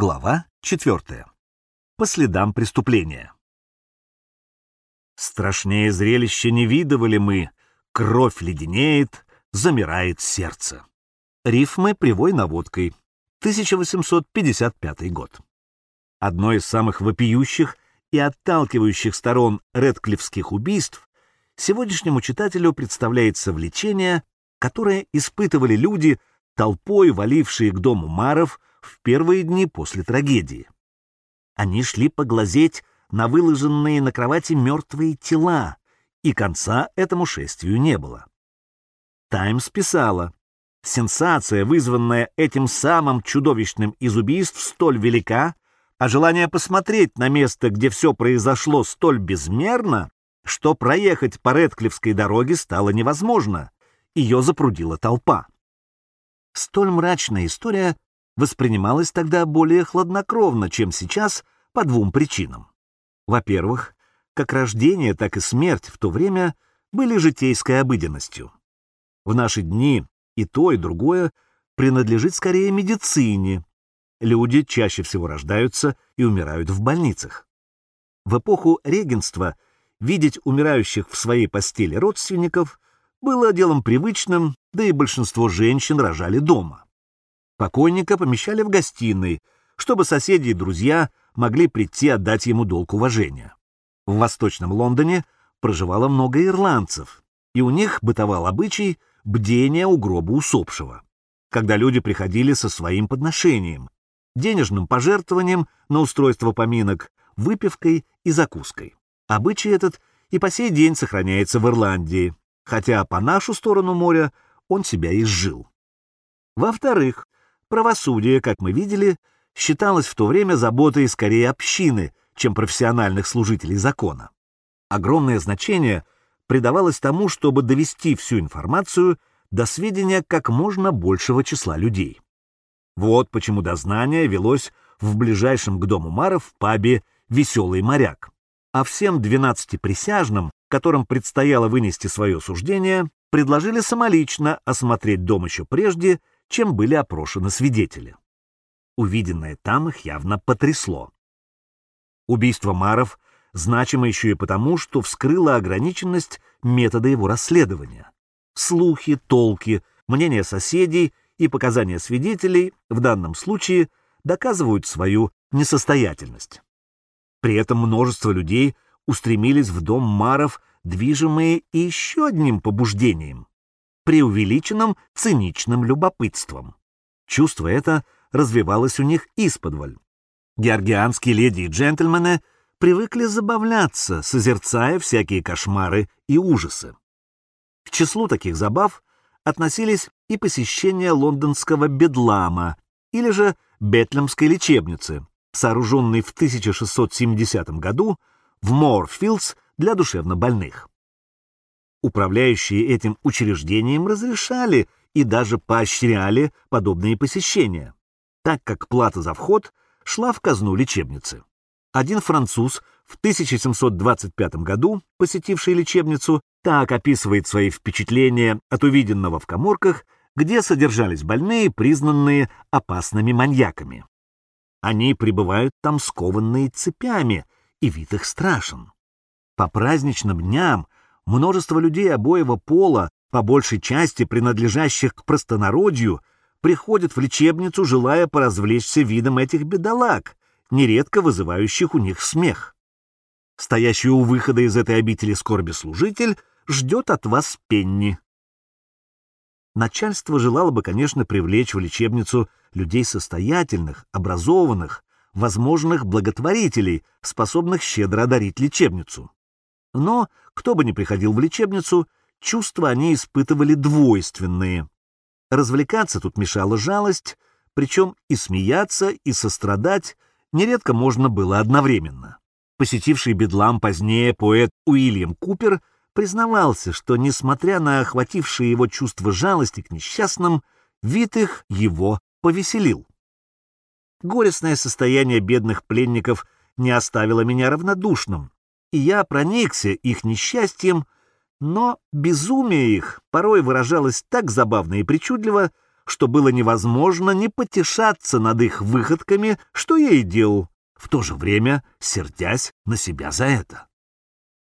Глава 4. По следам преступления. Страшнее зрелище не видывали мы. Кровь леденеет, замирает сердце. Рифмы привой наводкой. 1855 год. Одно из самых вопиющих и отталкивающих сторон редклифских убийств сегодняшнему читателю представляется влечение, которое испытывали люди, толпой валившие к дому Маров в первые дни после трагедии. Они шли поглазеть на выложенные на кровати мертвые тела, и конца этому шествию не было. «Таймс» писала, «Сенсация, вызванная этим самым чудовищным из убийств, столь велика, а желание посмотреть на место, где все произошло, столь безмерно, что проехать по Редклифской дороге стало невозможно. Ее запрудила толпа. Столь мрачная история воспринималась тогда более хладнокровно, чем сейчас, по двум причинам. Во-первых, как рождение, так и смерть в то время были житейской обыденностью. В наши дни и то, и другое принадлежит скорее медицине. Люди чаще всего рождаются и умирают в больницах. В эпоху регенства видеть умирающих в своей постели родственников было делом привычным, да и большинство женщин рожали дома. Покойника помещали в гостиной, чтобы соседи и друзья могли прийти отдать ему долг уважения. В Восточном Лондоне проживало много ирландцев, и у них бытовал обычай бдения у гроба усопшего, когда люди приходили со своим подношением, денежным пожертвованием на устройство поминок, выпивкой и закуской. Обычай этот и по сей день сохраняется в Ирландии, хотя по нашу сторону моря он себя изжил. Во-вторых, Правосудие, как мы видели, считалось в то время заботой скорее общины, чем профессиональных служителей закона. Огромное значение придавалось тому, чтобы довести всю информацию до сведения как можно большего числа людей. Вот почему дознание велось в ближайшем к дому Маров в пабе «Веселый моряк», а всем двенадцати присяжным, которым предстояло вынести свое суждение, предложили самолично осмотреть дом еще прежде чем были опрошены свидетели. Увиденное там их явно потрясло. Убийство Маров значимо еще и потому, что вскрыло ограниченность метода его расследования. Слухи, толки, мнения соседей и показания свидетелей в данном случае доказывают свою несостоятельность. При этом множество людей устремились в дом Маров, движимые еще одним побуждением преувеличенным циничным любопытством. Чувство это развивалось у них исподволь. Георгианские леди и джентльмены привыкли забавляться, созерцая всякие кошмары и ужасы. К числу таких забав относились и посещение лондонского бедлама или же Бетлемской лечебницы, сооруженной в 1670 году в Морфилдс для душевнобольных. Управляющие этим учреждением разрешали и даже поощряли подобные посещения, так как плата за вход шла в казну лечебницы. Один француз в 1725 году, посетивший лечебницу, так описывает свои впечатления от увиденного в коморках, где содержались больные, признанные опасными маньяками. Они пребывают там скованные цепями, и вид их страшен. По праздничным дням Множество людей обоего пола, по большей части принадлежащих к простонародью, приходят в лечебницу, желая поразвлечься видом этих бедолаг, нередко вызывающих у них смех. Стоящий у выхода из этой обители скорби служитель ждет от вас пенни. Начальство желало бы, конечно, привлечь в лечебницу людей состоятельных, образованных, возможных благотворителей, способных щедро одарить лечебницу. Но, кто бы ни приходил в лечебницу, чувства они испытывали двойственные. Развлекаться тут мешала жалость, причем и смеяться, и сострадать нередко можно было одновременно. Посетивший Бедлам позднее поэт Уильям Купер признавался, что, несмотря на охватившее его чувство жалости к несчастным, вид их его повеселил. Горестное состояние бедных пленников не оставило меня равнодушным и я проникся их несчастьем, но безумие их порой выражалось так забавно и причудливо, что было невозможно не потешаться над их выходками, что я и делал, в то же время сердясь на себя за это.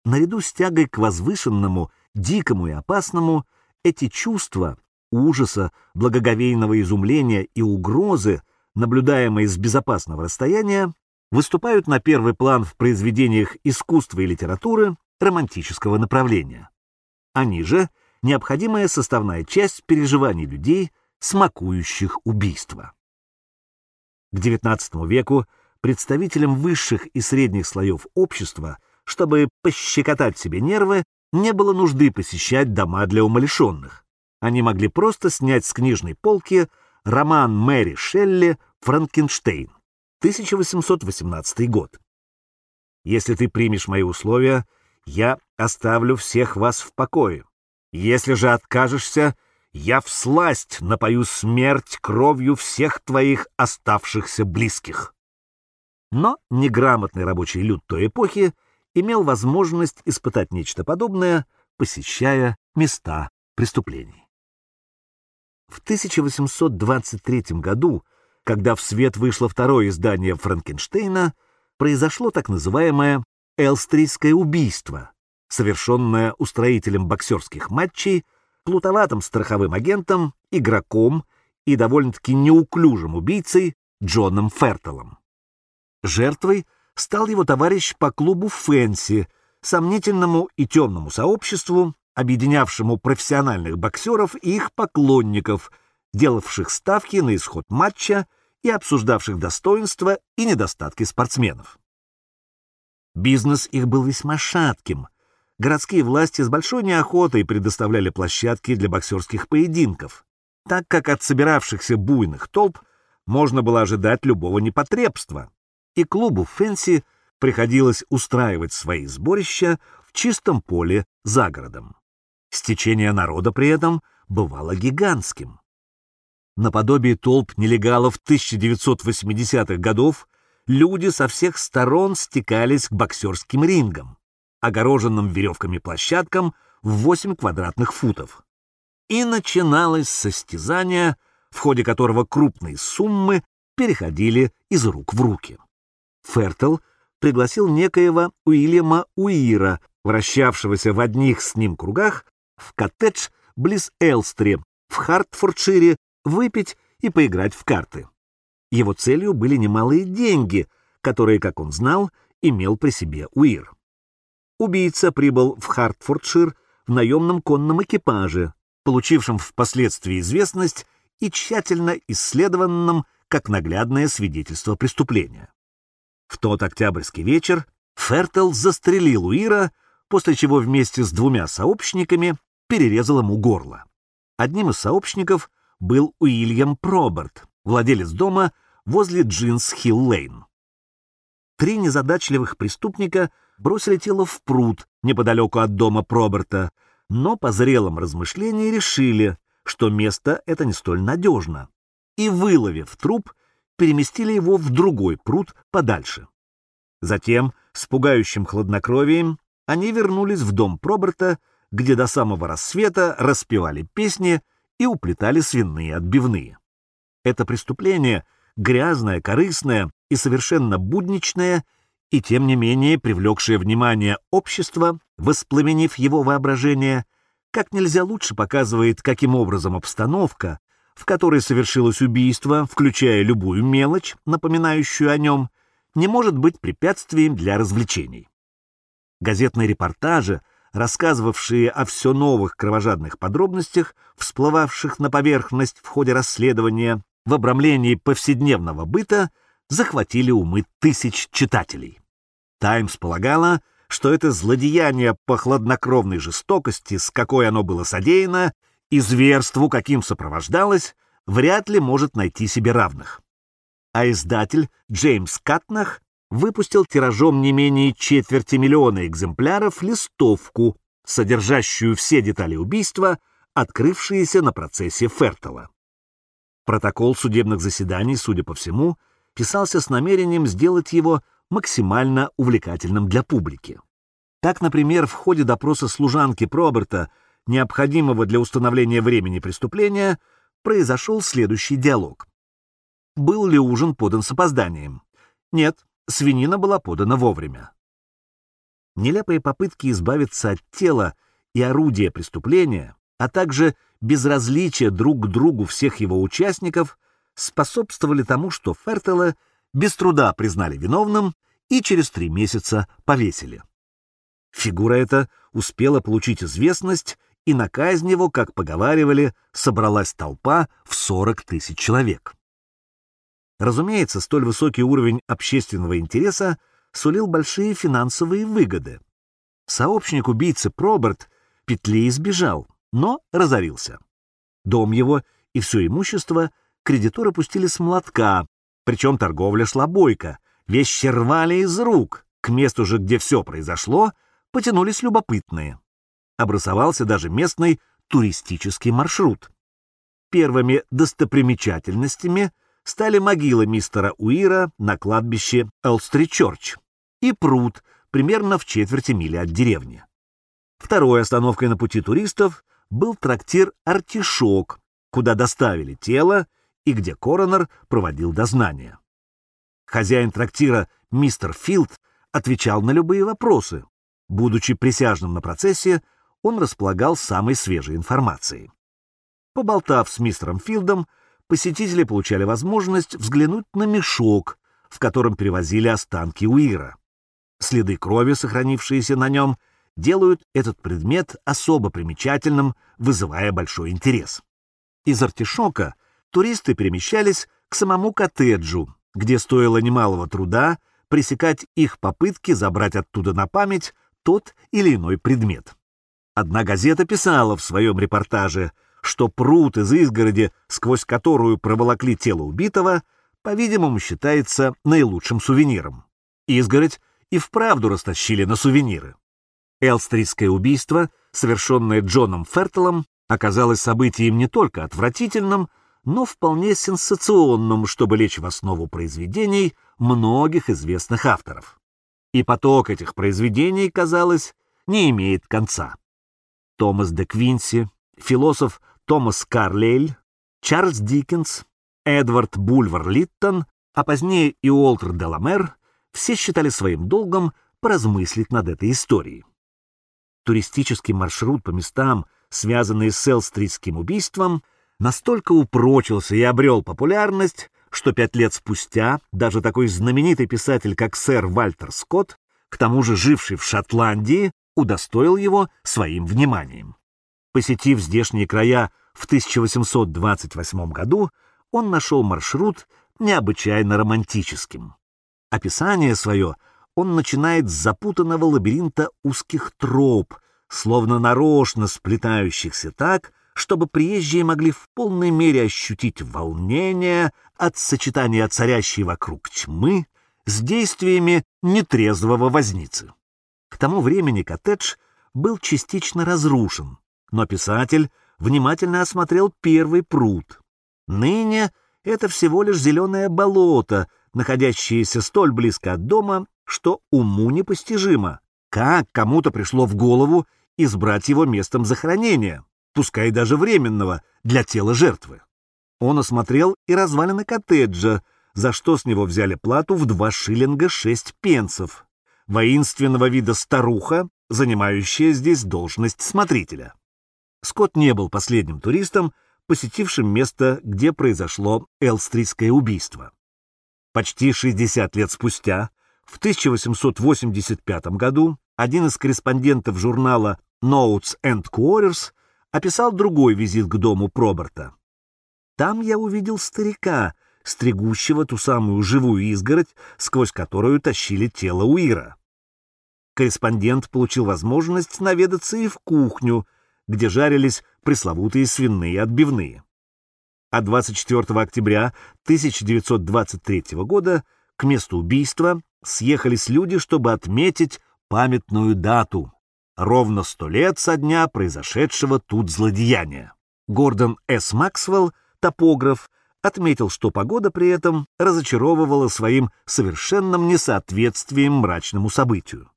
Наряду с тягой к возвышенному, дикому и опасному, эти чувства ужаса, благоговейного изумления и угрозы, наблюдаемые с безопасного расстояния, выступают на первый план в произведениях искусства и литературы романтического направления. Они же — необходимая составная часть переживаний людей, смакующих убийство. К XIX веку представителям высших и средних слоев общества, чтобы пощекотать себе нервы, не было нужды посещать дома для умалишенных. Они могли просто снять с книжной полки роман Мэри Шелли «Франкенштейн», 1818 год. Если ты примешь мои условия, я оставлю всех вас в покое. Если же откажешься, я всласть напою смерть кровью всех твоих оставшихся близких. Но неграмотный рабочий люд той эпохи имел возможность испытать нечто подобное, посещая места преступлений. В 1823 году, когда в свет вышло второе издание Франкенштейна, произошло так называемое «Элстрийское убийство», совершенное устроителем боксерских матчей, плутоватым страховым агентом, игроком и довольно-таки неуклюжим убийцей Джоном Фертелом. Жертвой стал его товарищ по клубу «Фэнси», сомнительному и темному сообществу, объединявшему профессиональных боксеров и их поклонников, делавших ставки на исход матча и обсуждавших достоинства и недостатки спортсменов. Бизнес их был весьма шатким. Городские власти с большой неохотой предоставляли площадки для боксерских поединков, так как от собиравшихся буйных толп можно было ожидать любого непотребства, и клубу Фэнси приходилось устраивать свои сборища в чистом поле за городом. Стечение народа при этом бывало гигантским. Наподобие толп нелегалов 1980-х годов люди со всех сторон стекались к боксерским рингам, огороженным веревками площадкам в 8 квадратных футов. И начиналось состязание, в ходе которого крупные суммы переходили из рук в руки. Фертл пригласил некоего Уильяма Уира, вращавшегося в одних с ним кругах, в коттедж близ Элстри, в Хартфордшире, выпить и поиграть в карты. Его целью были немалые деньги, которые, как он знал, имел при себе Уир. Убийца прибыл в Хартфордшир в наемном конном экипаже, получившем впоследствии известность и тщательно исследованном как наглядное свидетельство преступления. В тот октябрьский вечер Фертел застрелил Уира, после чего вместе с двумя сообщниками перерезал ему горло. Одним из сообщников был Уильям Проберт, владелец дома возле Джиллс-Хилл-Лейн. Три незадачливых преступника бросили тело в пруд неподалеку от дома Проберта, но по зрелом размышлении решили, что место это не столь надежно, и, выловив труп, переместили его в другой пруд подальше. Затем, с пугающим хладнокровием, они вернулись в дом Проберта, где до самого рассвета распевали песни и уплетали свиные отбивные. Это преступление, грязное, корыстное и совершенно будничное, и тем не менее привлекшее внимание общества, воспламенив его воображение, как нельзя лучше показывает, каким образом обстановка, в которой совершилось убийство, включая любую мелочь, напоминающую о нем, не может быть препятствием для развлечений. Газетные репортажи, рассказывавшие о все новых кровожадных подробностях, всплывавших на поверхность в ходе расследования, в обрамлении повседневного быта, захватили умы тысяч читателей. «Таймс» полагала, что это злодеяние по хладнокровной жестокости, с какой оно было содеяно, и зверству, каким сопровождалось, вряд ли может найти себе равных. А издатель Джеймс Катнах выпустил тиражом не менее четверти миллиона экземпляров листовку, содержащую все детали убийства, открывшиеся на процессе Фертела. Протокол судебных заседаний, судя по всему, писался с намерением сделать его максимально увлекательным для публики. Так, например, в ходе допроса служанки Проберта необходимого для установления времени преступления, произошел следующий диалог. Был ли ужин подан с опозданием? Нет, свинина была подана вовремя. Нелепые попытки избавиться от тела и орудия преступления, а также безразличие друг к другу всех его участников способствовали тому, что Фертела без труда признали виновным и через три месяца повесили. Фигура эта успела получить известность, и на казнь его, как поговаривали, собралась толпа в 40 тысяч человек. Разумеется, столь высокий уровень общественного интереса сулил большие финансовые выгоды. Сообщник убийцы Проберт петли избежал, но разорился. Дом его и все имущество кредиторы пустили с молотка, причем торговля шла бойко, вещи рвали из рук, к месту же, где все произошло, потянулись любопытные. Обрисовался даже местный туристический маршрут. Первыми достопримечательностями стали могила мистера Уира на кладбище Элстри-Чорч и пруд примерно в четверти мили от деревни. Второй остановкой на пути туристов был трактир «Артишок», куда доставили тело и где коронер проводил дознание. Хозяин трактира мистер Филд отвечал на любые вопросы. Будучи присяжным на процессе, он располагал самой свежей информацией. Поболтав с мистером Филдом, посетители получали возможность взглянуть на мешок, в котором перевозили останки Уира. Следы крови, сохранившиеся на нем, делают этот предмет особо примечательным, вызывая большой интерес. Из артишока туристы перемещались к самому коттеджу, где стоило немалого труда пресекать их попытки забрать оттуда на память тот или иной предмет. Одна газета писала в своем репортаже, что пруд из изгороди, сквозь которую проволокли тело убитого, по-видимому, считается наилучшим сувениром. Изгородь и вправду растащили на сувениры. Элстрийское убийство, совершенное Джоном Фертелом, оказалось событием не только отвратительным, но вполне сенсационным, чтобы лечь в основу произведений многих известных авторов. И поток этих произведений, казалось, не имеет конца. Томас де Квинси, философ Томас Карлейль, Чарльз Диккенс, Эдвард Бульвар Литтон, а позднее и Уолтер Деламер все считали своим долгом поразмыслить над этой историей. Туристический маршрут по местам, связанный с Элстритским убийством, настолько упрочился и обрел популярность, что пять лет спустя даже такой знаменитый писатель, как сэр Вальтер Скотт, к тому же живший в Шотландии, удостоил его своим вниманием. Посетив здешние края в 1828 году, он нашел маршрут необычайно романтическим. Описание свое он начинает с запутанного лабиринта узких троп, словно нарочно сплетающихся так, чтобы приезжие могли в полной мере ощутить волнение от сочетания царящей вокруг тьмы с действиями нетрезвого возницы. К тому времени коттедж был частично разрушен, но писатель внимательно осмотрел первый пруд. Ныне это всего лишь зеленое болото, находящееся столь близко от дома, что уму непостижимо. Как кому-то пришло в голову избрать его местом захоронения, пускай даже временного, для тела жертвы. Он осмотрел и развалины коттеджа, за что с него взяли плату в два шиллинга шесть пенсов. Воинственного вида старуха, занимающая здесь должность смотрителя. Скотт не был последним туристом, посетившим место, где произошло Элстрийское убийство. Почти 60 лет спустя, в 1885 году, один из корреспондентов журнала Notes and Quarters описал другой визит к дому Проберта. Там я увидел старика, стригущего ту самую живую изгородь, сквозь которую тащили тело Уира. Корреспондент получил возможность наведаться и в кухню, где жарились пресловутые свиные отбивные. А 24 октября 1923 года к месту убийства съехались люди, чтобы отметить памятную дату ровно сто лет со дня произошедшего тут злодеяния. Гордон С. Максвелл, топограф, отметил, что погода при этом разочаровывала своим совершенным несоответствием мрачному событию.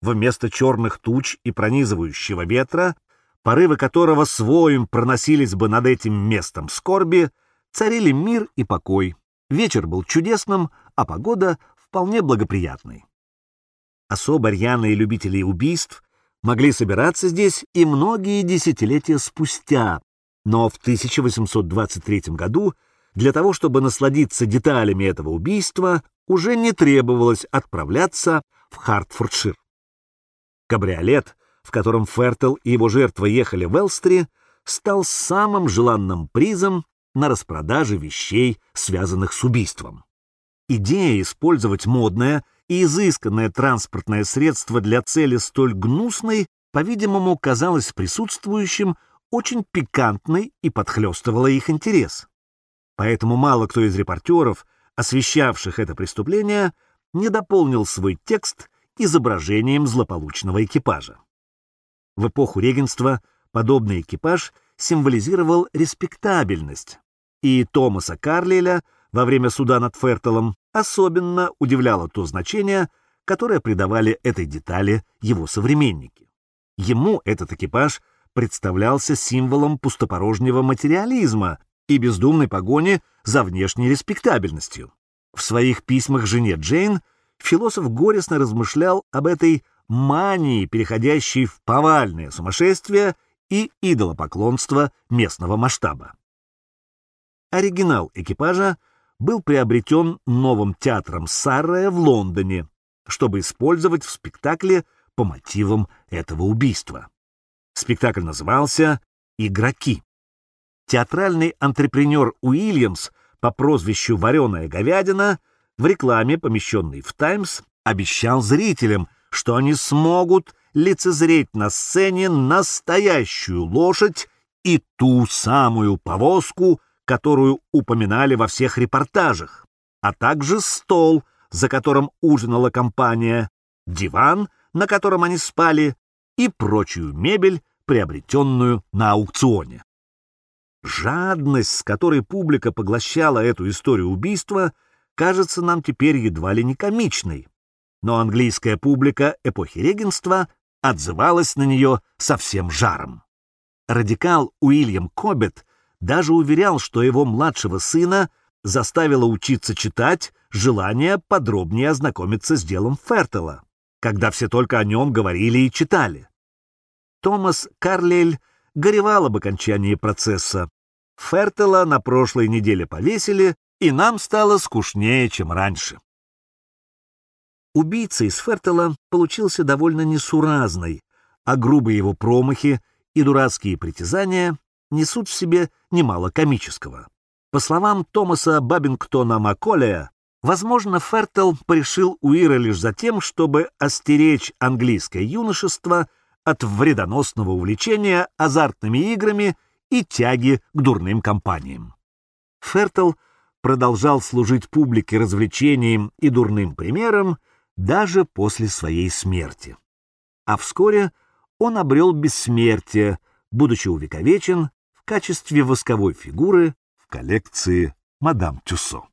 Вместо черных туч и пронизывающего ветра порывы которого своим проносились бы над этим местом скорби, царили мир и покой. Вечер был чудесным, а погода вполне благоприятной. Особо рьяные любители убийств могли собираться здесь и многие десятилетия спустя, но в 1823 году для того, чтобы насладиться деталями этого убийства, уже не требовалось отправляться в Хартфордшир. Кабриолет, в котором Фертел и его жертва ехали в Элстри, стал самым желанным призом на распродаже вещей, связанных с убийством. Идея использовать модное и изысканное транспортное средство для цели столь гнусной, по-видимому, казалась присутствующим очень пикантной и подхлестывала их интерес. Поэтому мало кто из репортеров, освещавших это преступление, не дополнил свой текст изображением злополучного экипажа. В эпоху регенства подобный экипаж символизировал респектабельность, и Томаса Карлеля во время суда над Фертелом особенно удивляло то значение, которое придавали этой детали его современники. Ему этот экипаж представлялся символом пустопорожнего материализма и бездумной погони за внешней респектабельностью. В своих письмах жене Джейн философ горестно размышлял об этой мании, переходящей в повальное сумасшествие и идолопоклонство местного масштаба. Оригинал экипажа был приобретен новым театром Саррея в Лондоне, чтобы использовать в спектакле по мотивам этого убийства. Спектакль назывался «Игроки». Театральный антрепренер Уильямс по прозвищу «Вареная говядина» в рекламе, помещенной в «Таймс», обещал зрителям, что они смогут лицезреть на сцене настоящую лошадь и ту самую повозку, которую упоминали во всех репортажах, а также стол, за которым ужинала компания, диван, на котором они спали, и прочую мебель, приобретенную на аукционе. Жадность, с которой публика поглощала эту историю убийства, кажется нам теперь едва ли не комичной. Но английская публика эпохи регенства отзывалась на нее со всем жаром. Радикал Уильям Кобет даже уверял, что его младшего сына заставило учиться читать желание подробнее ознакомиться с делом Фертела, когда все только о нем говорили и читали. Томас Карлель горевал об окончании процесса. Фертела на прошлой неделе повесили, и нам стало скучнее, чем раньше. Убийца из Фертела получился довольно несуразный, а грубые его промахи и дурацкие притязания несут в себе немало комического. По словам Томаса Бабингтона Макколея, возможно, Фертел порешил Уира лишь за тем, чтобы остеречь английское юношество от вредоносного увлечения азартными играми и тяги к дурным компаниям. Фертел продолжал служить публике развлечением и дурным примером даже после своей смерти. А вскоре он обрел бессмертие, будучи увековечен качестве восковой фигуры в коллекции мадам Тюссо.